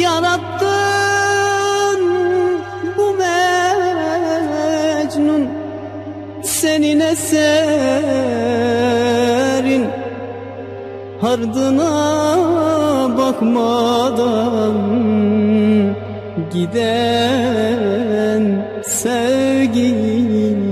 Yarattın bu Mecnun. Senin eserin Ardına bakmadan Giden sevgin.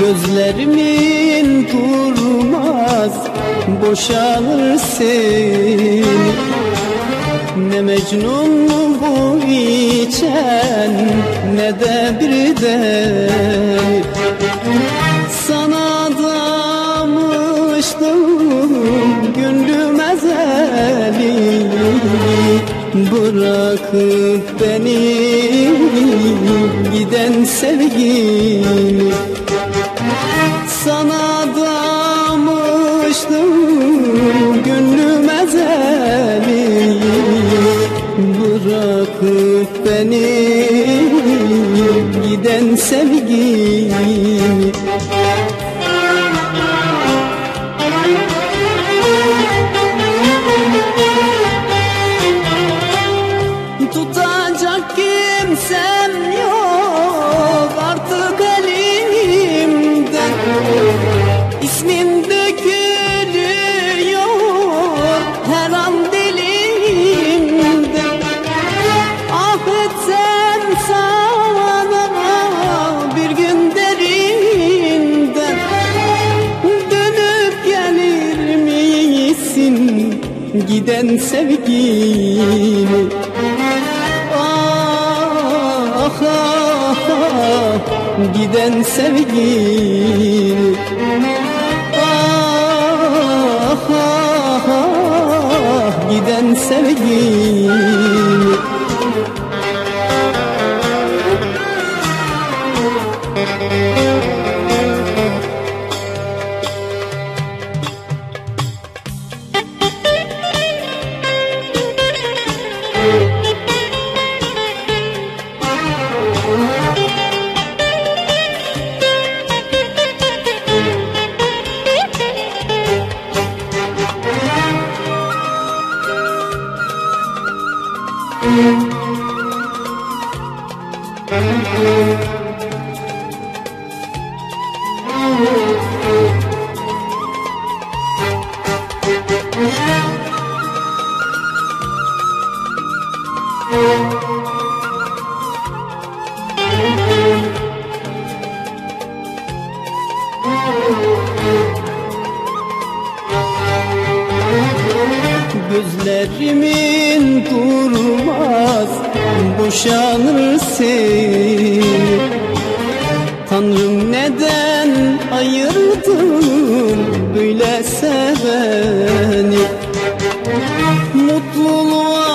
Gözlerimin durmaz boşalır seni. Ne Mecnun bu içen ne de bir deli Sana adamıştım gönlüm ezeli. Bırakıp beni giden sevgili sana adamıştım gönlüm ezeli Bırakıp beni giden sevgimi giden sevgili Ah ah ah giden sevgili Ah ah ah giden sevgili Gözlerimin durmaz boşanır seni Tanrım neden ayırdın böyle seveni? Mutluluğa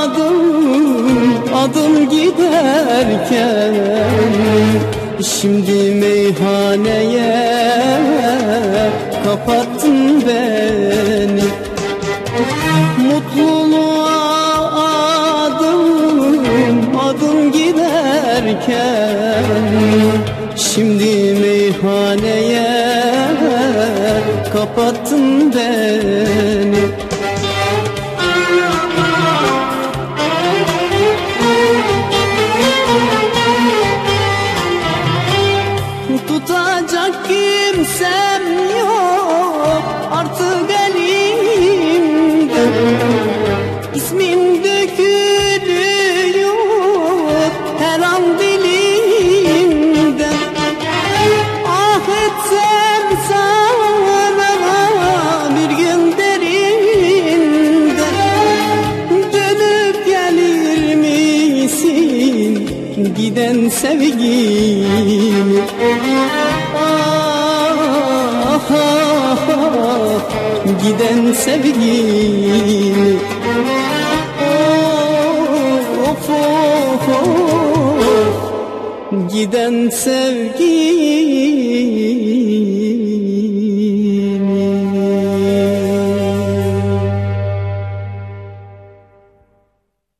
adım adım giderken Şimdi meyhaneye kapattın beni Şimdi meyhaneye kapattın beni Ah, ah, ah, giden sevgimi Of of of. Giden sevgimi